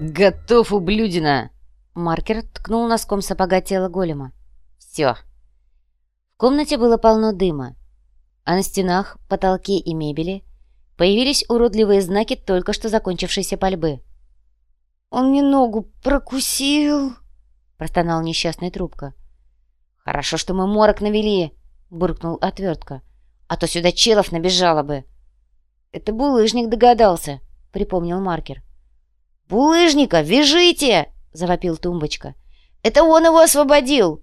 «Готов, ублюдина!» Маркер ткнул носком сапога тело голема. «Все». В комнате было полно дыма, а на стенах, потолке и мебели появились уродливые знаки только что закончившейся пальбы. «Он мне ногу прокусил!» — простонал несчастный трубка. «Хорошо, что мы морок навели!» — буркнул отвертка. «А то сюда челов набежало бы!» «Это булыжник догадался!» — припомнил маркер. «Булыжника, вяжите!» — завопил тумбочка. «Это он его освободил!»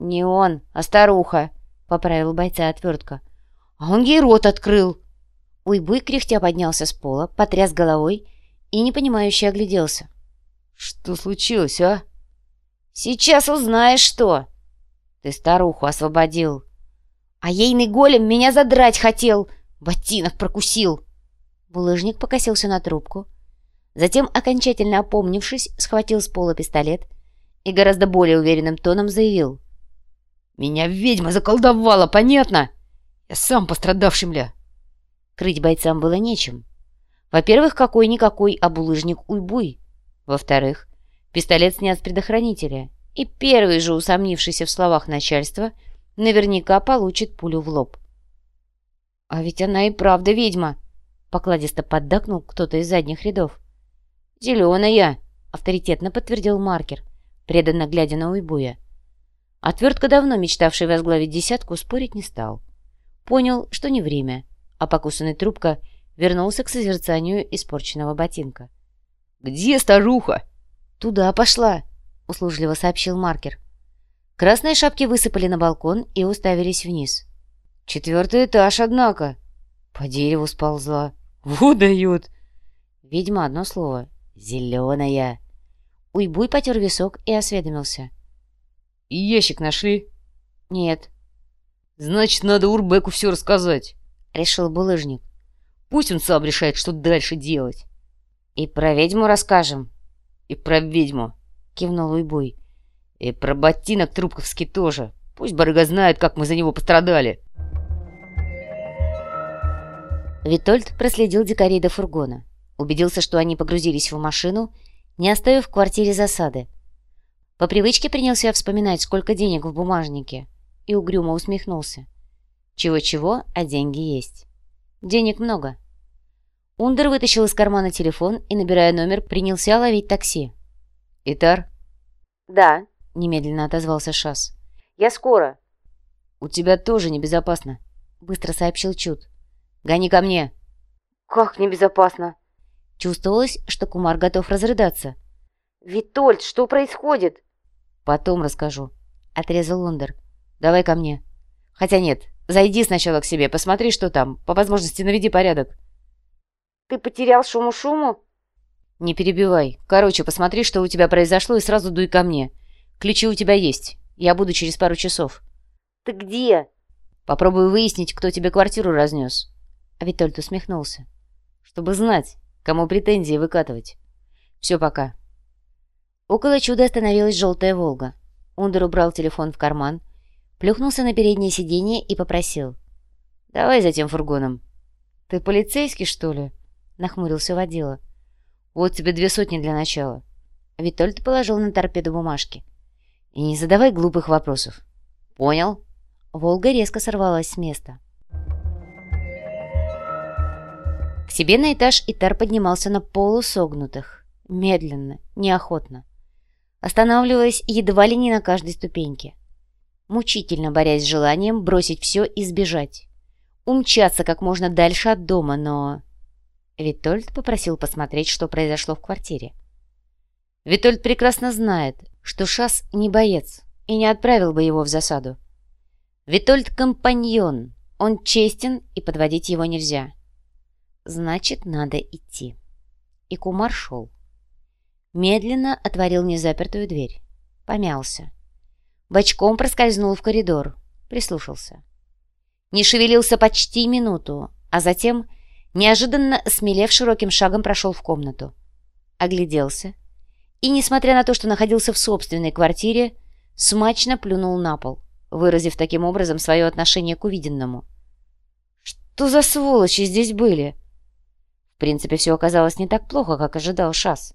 «Не он, а старуха!» — поправил бойца отвертка. «А он ей рот открыл!» Уйбуй кряхтя поднялся с пола, потряс головой и непонимающе огляделся. «Что случилось, а?» «Сейчас узнаешь, что!» «Ты старуху освободил!» «А ейный голем меня задрать хотел! Ботинок прокусил!» Булыжник покосился на трубку, Затем, окончательно опомнившись, схватил с пола пистолет и гораздо более уверенным тоном заявил. «Меня ведьма заколдовала, понятно? Я сам пострадавший, мля!» Крыть бойцам было нечем. Во-первых, какой-никакой обулыжник уйбуй. Во-вторых, пистолет снят с предохранителя, и первый же, усомнившийся в словах начальства, наверняка получит пулю в лоб. «А ведь она и правда ведьма!» — покладисто поддакнул кто-то из задних рядов. «Зеленая!» — авторитетно подтвердил маркер, преданно глядя на Уйбуя. Отвертка, давно мечтавший возглавить десятку, спорить не стал. Понял, что не время, а покусанный трубка вернулся к созерцанию испорченного ботинка. «Где старуха?» «Туда пошла», — услужливо сообщил маркер. Красные шапки высыпали на балкон и уставились вниз. «Четвертый этаж, однако». По дереву сползла. «Вот дает!» Видимо, одно слово «Зеленая». Уйбуй потер висок и осведомился. «И ящик нашли?» «Нет». «Значит, надо Урбеку все рассказать», — решил булыжник. «Пусть он сам решает, что дальше делать». «И про ведьму расскажем». «И про ведьму», — кивнул Уйбуй. «И про ботинок Трубковский тоже. Пусть барыга знает, как мы за него пострадали». Витольд проследил дикарей до фургона. Убедился, что они погрузились в машину, не оставив в квартире засады. По привычке принялся вспоминать, сколько денег в бумажнике, и угрюмо усмехнулся. Чего-чего, а деньги есть. Денег много. Ундер вытащил из кармана телефон и, набирая номер, принялся ловить такси. «Итар?» «Да», — немедленно отозвался Шас. «Я скоро». «У тебя тоже небезопасно», — быстро сообщил Чуд. «Гони ко мне». «Как небезопасно?» Чувствовалось, что Кумар готов разрыдаться. «Витольд, что происходит?» «Потом расскажу», — отрезал Лундер. «Давай ко мне. Хотя нет, зайди сначала к себе, посмотри, что там. По возможности наведи порядок». «Ты потерял шуму-шуму?» «Не перебивай. Короче, посмотри, что у тебя произошло, и сразу дуй ко мне. Ключи у тебя есть. Я буду через пару часов». «Ты где?» «Попробую выяснить, кто тебе квартиру разнес». А Витольд усмехнулся. «Чтобы знать, Кому претензии выкатывать? Все пока. Около чуда остановилась желтая «Волга». Ундер убрал телефон в карман, плюхнулся на переднее сиденье и попросил. «Давай за тем фургоном». «Ты полицейский, что ли?» — нахмурился водила. «Вот тебе две сотни для начала». Витольд положил на торпеду бумажки. «И не задавай глупых вопросов». «Понял?» Волга резко сорвалась с места. Себе на этаж Итар поднимался на полусогнутых, медленно, неохотно, останавливаясь едва ли не на каждой ступеньке, мучительно борясь с желанием бросить все и сбежать, умчаться как можно дальше от дома, но... Витольд попросил посмотреть, что произошло в квартире. Витольд прекрасно знает, что Шас не боец и не отправил бы его в засаду. Витольд — компаньон, он честен, и подводить его нельзя. Значит, надо идти. И Кумар шел. Медленно отворил незапертую дверь. Помялся. Бочком проскользнул в коридор. Прислушался. Не шевелился почти минуту, а затем, неожиданно смелев широким шагом, прошел в комнату. Огляделся. И, несмотря на то, что находился в собственной квартире, смачно плюнул на пол, выразив таким образом свое отношение к увиденному. «Что за сволочи здесь были?» В принципе, все оказалось не так плохо, как ожидал Шас.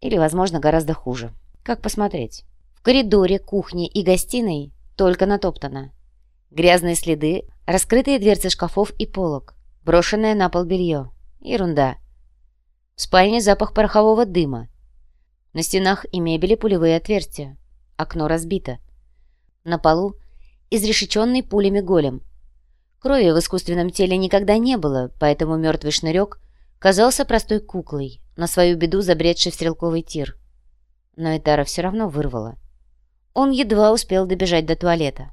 Или, возможно, гораздо хуже. Как посмотреть? В коридоре, кухне и гостиной только натоптано. Грязные следы, раскрытые дверцы шкафов и полок, брошенное на пол белье. Ерунда. В спальне запах порохового дыма. На стенах и мебели пулевые отверстия. Окно разбито. На полу изрешеченный пулями голем. Крови в искусственном теле никогда не было, поэтому мертвый шнырек казался простой куклой, на свою беду забредший в стрелковый тир. Но Этара все равно вырвала. Он едва успел добежать до туалета.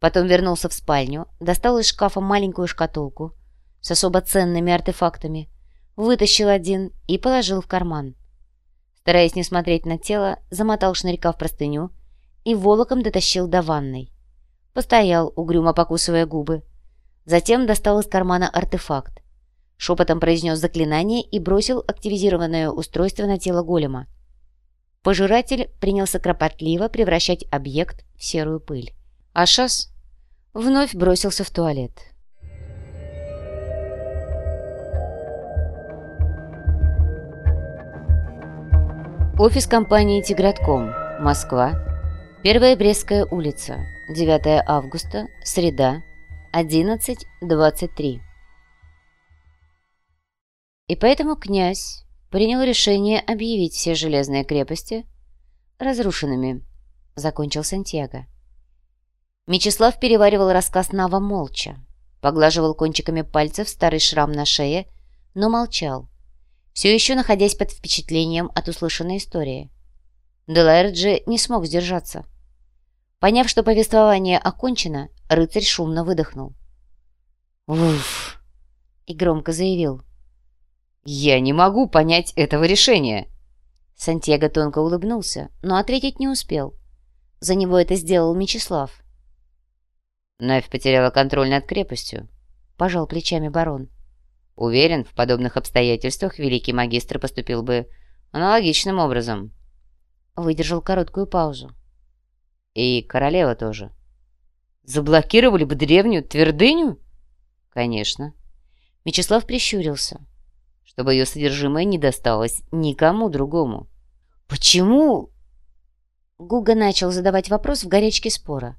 Потом вернулся в спальню, достал из шкафа маленькую шкатулку с особо ценными артефактами, вытащил один и положил в карман. Стараясь не смотреть на тело, замотал шнырька в простыню и волоком дотащил до ванной. Постоял, угрюмо покусывая губы. Затем достал из кармана артефакт. Шепотом произнес заклинание и бросил активизированное устройство на тело голема. Пожиратель принялся кропотливо превращать объект в серую пыль. Ашас вновь бросился в туалет. Офис компании «Тигратком», Москва, Первая Брестская улица, 9 августа, среда, 11.23. И поэтому князь принял решение объявить все железные крепости разрушенными, закончил Сантьяго. Мечислав переваривал рассказ Нава молча, поглаживал кончиками пальцев старый шрам на шее, но молчал, все еще находясь под впечатлением от услышанной истории. Делайрджи не смог сдержаться. Поняв, что повествование окончено, рыцарь шумно выдохнул. «Уф!» и громко заявил. «Я не могу понять этого решения!» Сантьяго тонко улыбнулся, но ответить не успел. За него это сделал Мечислав. Навь потеряла контроль над крепостью. Пожал плечами барон. Уверен, в подобных обстоятельствах великий магистр поступил бы аналогичным образом. Выдержал короткую паузу. И королева тоже. Заблокировали бы древнюю твердыню? Конечно. Мечислав прищурился чтобы ее содержимое не досталось никому другому. «Почему?» Гуга начал задавать вопрос в горячке спора.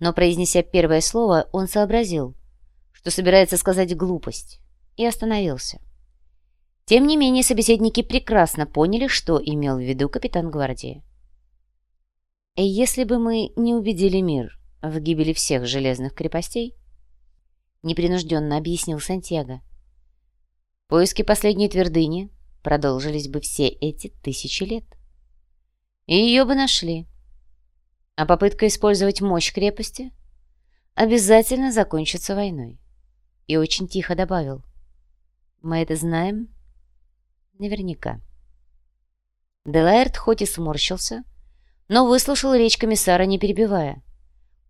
Но, произнеся первое слово, он сообразил, что собирается сказать глупость, и остановился. Тем не менее, собеседники прекрасно поняли, что имел в виду капитан гвардии. Если бы мы не убедили мир в гибели всех железных крепостей, непринужденно объяснил Сантьяго, Поиски последней твердыни продолжились бы все эти тысячи лет. И ее бы нашли. А попытка использовать мощь крепости обязательно закончится войной. И очень тихо добавил. Мы это знаем наверняка. Делаэрт хоть и сморщился, но выслушал речь комиссара, не перебивая.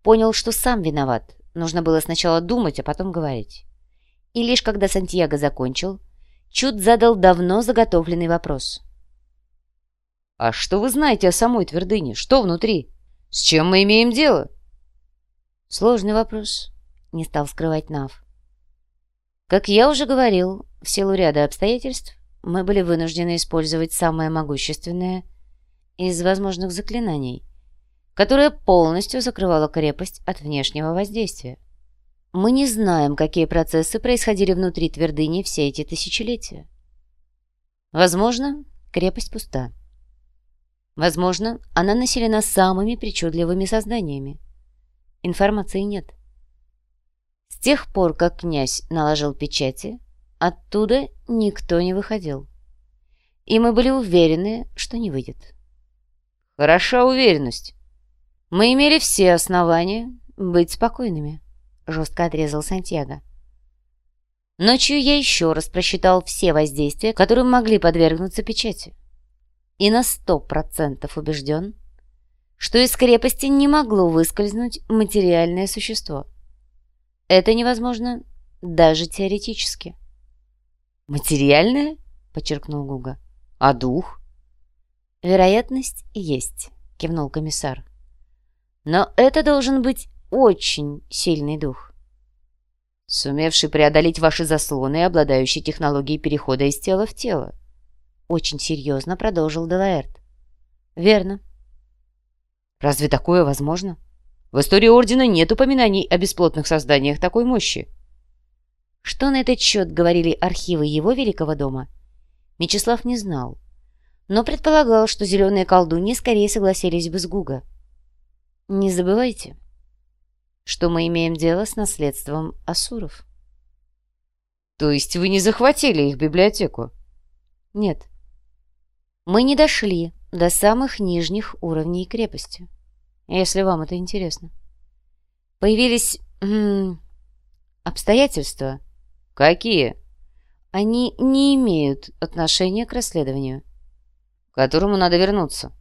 Понял, что сам виноват. Нужно было сначала думать, а потом говорить. И лишь когда Сантьяго закончил, Чуд задал давно заготовленный вопрос. «А что вы знаете о самой твердыне? Что внутри? С чем мы имеем дело?» «Сложный вопрос», — не стал скрывать Нав. «Как я уже говорил, в силу ряда обстоятельств мы были вынуждены использовать самое могущественное из возможных заклинаний, которое полностью закрывало крепость от внешнего воздействия. Мы не знаем, какие процессы происходили внутри твердыни все эти тысячелетия. Возможно, крепость пуста. Возможно, она населена самыми причудливыми созданиями. Информации нет. С тех пор, как князь наложил печати, оттуда никто не выходил. И мы были уверены, что не выйдет. Хороша уверенность. Мы имели все основания быть спокойными. — жестко отрезал Сантьяго. Ночью я еще раз просчитал все воздействия, которым могли подвергнуться печати. И на сто процентов убежден, что из крепости не могло выскользнуть материальное существо. Это невозможно даже теоретически. «Материальное?» — подчеркнул Гуга. «А дух?» «Вероятность есть», — кивнул комиссар. «Но это должен быть очень сильный дух. Сумевший преодолеть ваши заслоны и обладающий технологией перехода из тела в тело. очень серьезно продолжил Делаэрт. «Верно». «Разве такое возможно? В истории Ордена нет упоминаний о бесплотных созданиях такой мощи». Что на этот счет говорили архивы его великого дома, Мечислав не знал, но предполагал, что зеленые колдуньи скорее согласились бы с Гуга. «Не забывайте, что мы имеем дело с наследством Асуров». «То есть вы не захватили их библиотеку?» «Нет. Мы не дошли до самых нижних уровней крепости, если вам это интересно. Появились м -м, обстоятельства. Какие? Они не имеют отношения к расследованию. К которому надо вернуться,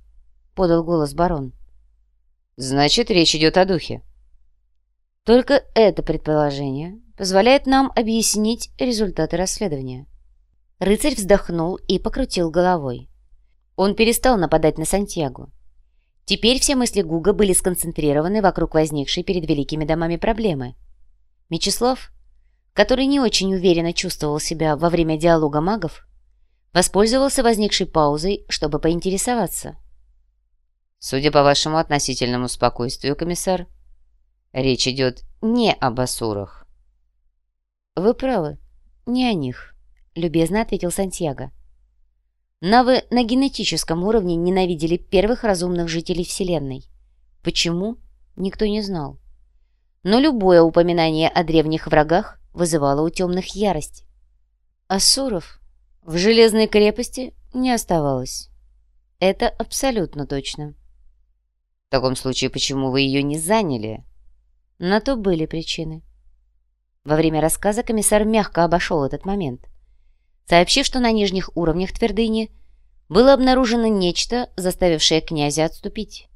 подал голос барон. Значит, речь идет о духе. Только это предположение позволяет нам объяснить результаты расследования. Рыцарь вздохнул и покрутил головой. Он перестал нападать на Сантьяго. Теперь все мысли Гуга были сконцентрированы вокруг возникшей перед великими домами проблемы. Мечислав, который не очень уверенно чувствовал себя во время диалога магов, воспользовался возникшей паузой, чтобы поинтересоваться. «Судя по вашему относительному спокойствию, комиссар, речь идет не об Асурах». «Вы правы, не о них», — любезно ответил Сантьяго. Навы на генетическом уровне ненавидели первых разумных жителей Вселенной. Почему? Никто не знал. Но любое упоминание о древних врагах вызывало у темных ярость. Асуров в Железной крепости не оставалось. Это абсолютно точно. В таком случае, почему вы ее не заняли? На то были причины. Во время рассказа комиссар мягко обошел этот момент сообщив, что на нижних уровнях твердыни было обнаружено нечто, заставившее князя отступить.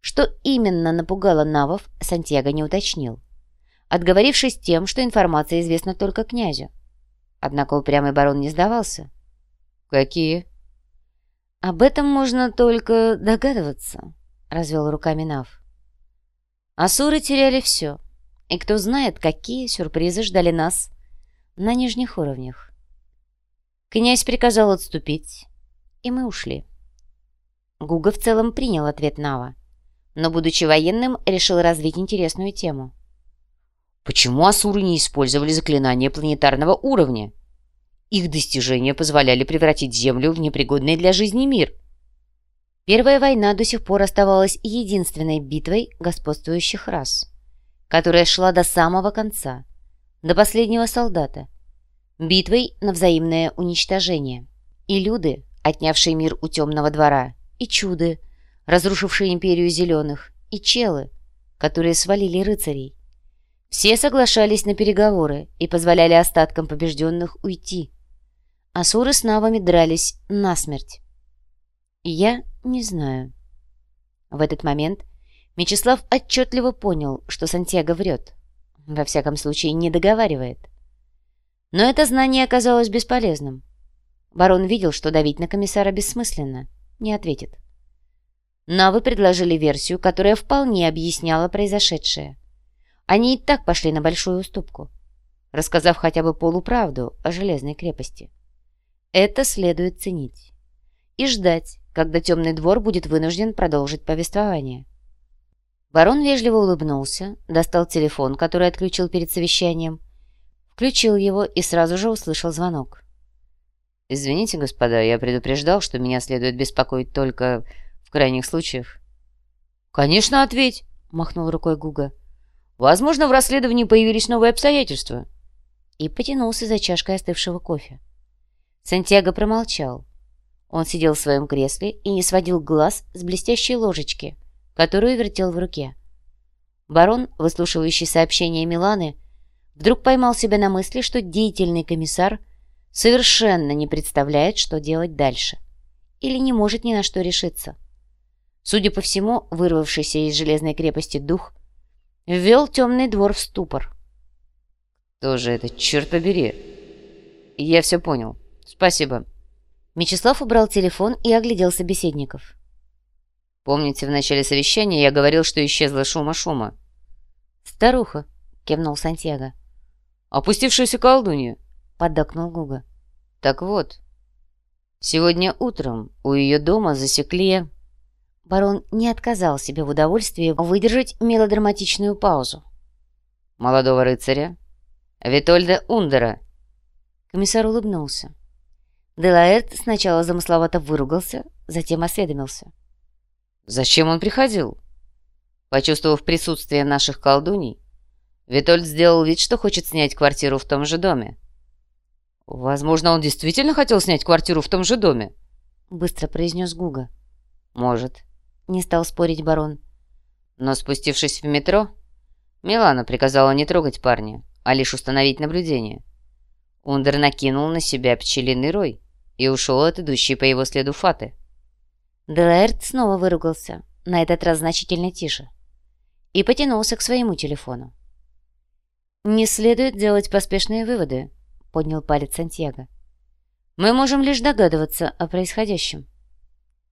Что именно напугало навов, Сантьяго не уточнил, отговорившись тем, что информация известна только князю. Однако упрямый барон не сдавался. «Какие?» «Об этом можно только догадываться», — развел руками Нав. Асуры теряли все, и кто знает, какие сюрпризы ждали нас на нижних уровнях. Князь приказал отступить, и мы ушли. Гуга в целом принял ответ Нава, но, будучи военным, решил развить интересную тему. Почему асуры не использовали заклинания планетарного уровня? Их достижения позволяли превратить Землю в непригодный для жизни мир. Первая война до сих пор оставалась единственной битвой господствующих рас, которая шла до самого конца, до последнего солдата, битвой на взаимное уничтожение. И люды, отнявшие мир у темного двора, и чуды, разрушившие империю зеленых, и челы, которые свалили рыцарей. Все соглашались на переговоры и позволяли остаткам побежденных уйти. Асуры с навами дрались насмерть. Я не знаю. В этот момент Мечислав отчетливо понял, что Сантьяго врет. Во всяком случае, не договаривает. Но это знание оказалось бесполезным. Барон видел, что давить на комиссара бессмысленно. Не ответит. Навы предложили версию, которая вполне объясняла произошедшее. Они и так пошли на большую уступку, рассказав хотя бы полуправду о Железной крепости. Это следует ценить. И ждать, когда Темный двор будет вынужден продолжить повествование. Барон вежливо улыбнулся, достал телефон, который отключил перед совещанием, Включил его и сразу же услышал звонок. «Извините, господа, я предупреждал, что меня следует беспокоить только в крайних случаях». «Конечно, ответь!» — махнул рукой Гуга. «Возможно, в расследовании появились новые обстоятельства». И потянулся за чашкой остывшего кофе. Сантьяго промолчал. Он сидел в своем кресле и не сводил глаз с блестящей ложечки, которую вертел в руке. Барон, выслушивающий сообщение Миланы, вдруг поймал себя на мысли, что деятельный комиссар совершенно не представляет, что делать дальше, или не может ни на что решиться. Судя по всему, вырвавшийся из железной крепости дух ввел темный двор в ступор. «Кто же это, черт побери?» «Я все понял. Спасибо». Мечислав убрал телефон и оглядел собеседников. «Помните, в начале совещания я говорил, что исчезла шума-шума?» «Старуха», — кивнул Сантьяго. «Опустившаяся колдунья», — поддакнул Гуга. «Так вот, Сегодня утром у ее дома засекли... Барон не отказал себе в удовольствии выдержать мелодраматичную паузу. Молодого рыцаря, Витольда Ундера. Комиссар улыбнулся. Делаэрт сначала замысловато выругался, затем осведомился. «Зачем он приходил?» Почувствовав присутствие наших колдуний, Витольд сделал вид, что хочет снять квартиру в том же доме. «Возможно, он действительно хотел снять квартиру в том же доме», — быстро произнес Гуга. «Может», — не стал спорить барон. Но спустившись в метро, Милана приказала не трогать парня, а лишь установить наблюдение. Ундер накинул на себя пчелиный рой и ушел от идущей по его следу Фаты. Делаэрт снова выругался, на этот раз значительно тише, и потянулся к своему телефону. «Не следует делать поспешные выводы», — поднял палец Сантьяго. «Мы можем лишь догадываться о происходящем».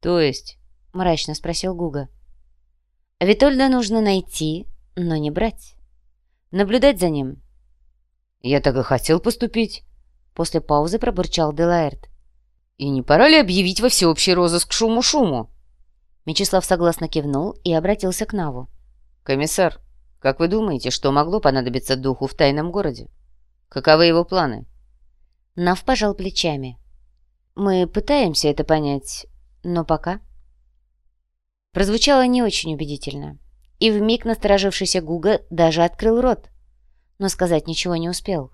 «То есть?» — мрачно спросил Гуга. «Витольда нужно найти, но не брать. Наблюдать за ним». «Я так и хотел поступить», — после паузы пробурчал Делаэрт. «И не пора ли объявить во всеобщий розыск шуму-шуму?» Мечислав согласно кивнул и обратился к Наву. «Комиссар, как вы думаете, что могло понадобиться духу в тайном городе? Каковы его планы?» Нав пожал плечами. «Мы пытаемся это понять, но пока...» Прозвучало не очень убедительно, и вмиг насторожившийся Гуга даже открыл рот, но сказать ничего не успел.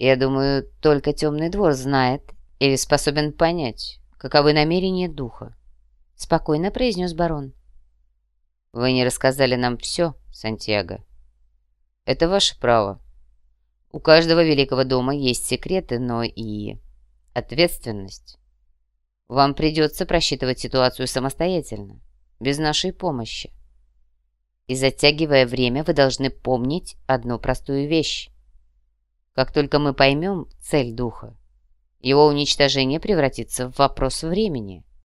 «Я думаю, только темный двор знает или способен понять, каковы намерения духа», — спокойно произнес барон. «Вы не рассказали нам все, Сантьяго. Это ваше право. У каждого великого дома есть секреты, но и ответственность. Вам придется просчитывать ситуацию самостоятельно, без нашей помощи. И затягивая время, вы должны помнить одну простую вещь. Как только мы поймем цель духа, его уничтожение превратится в вопрос времени.